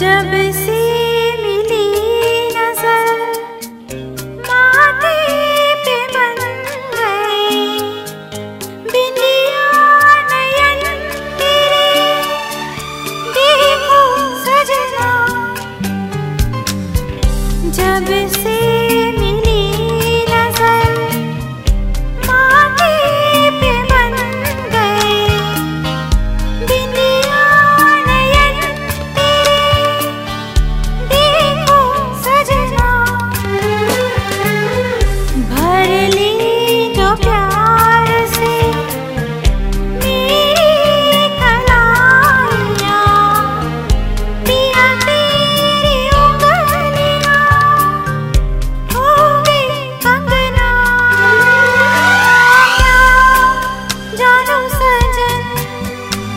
जब से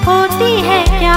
होती है क्या?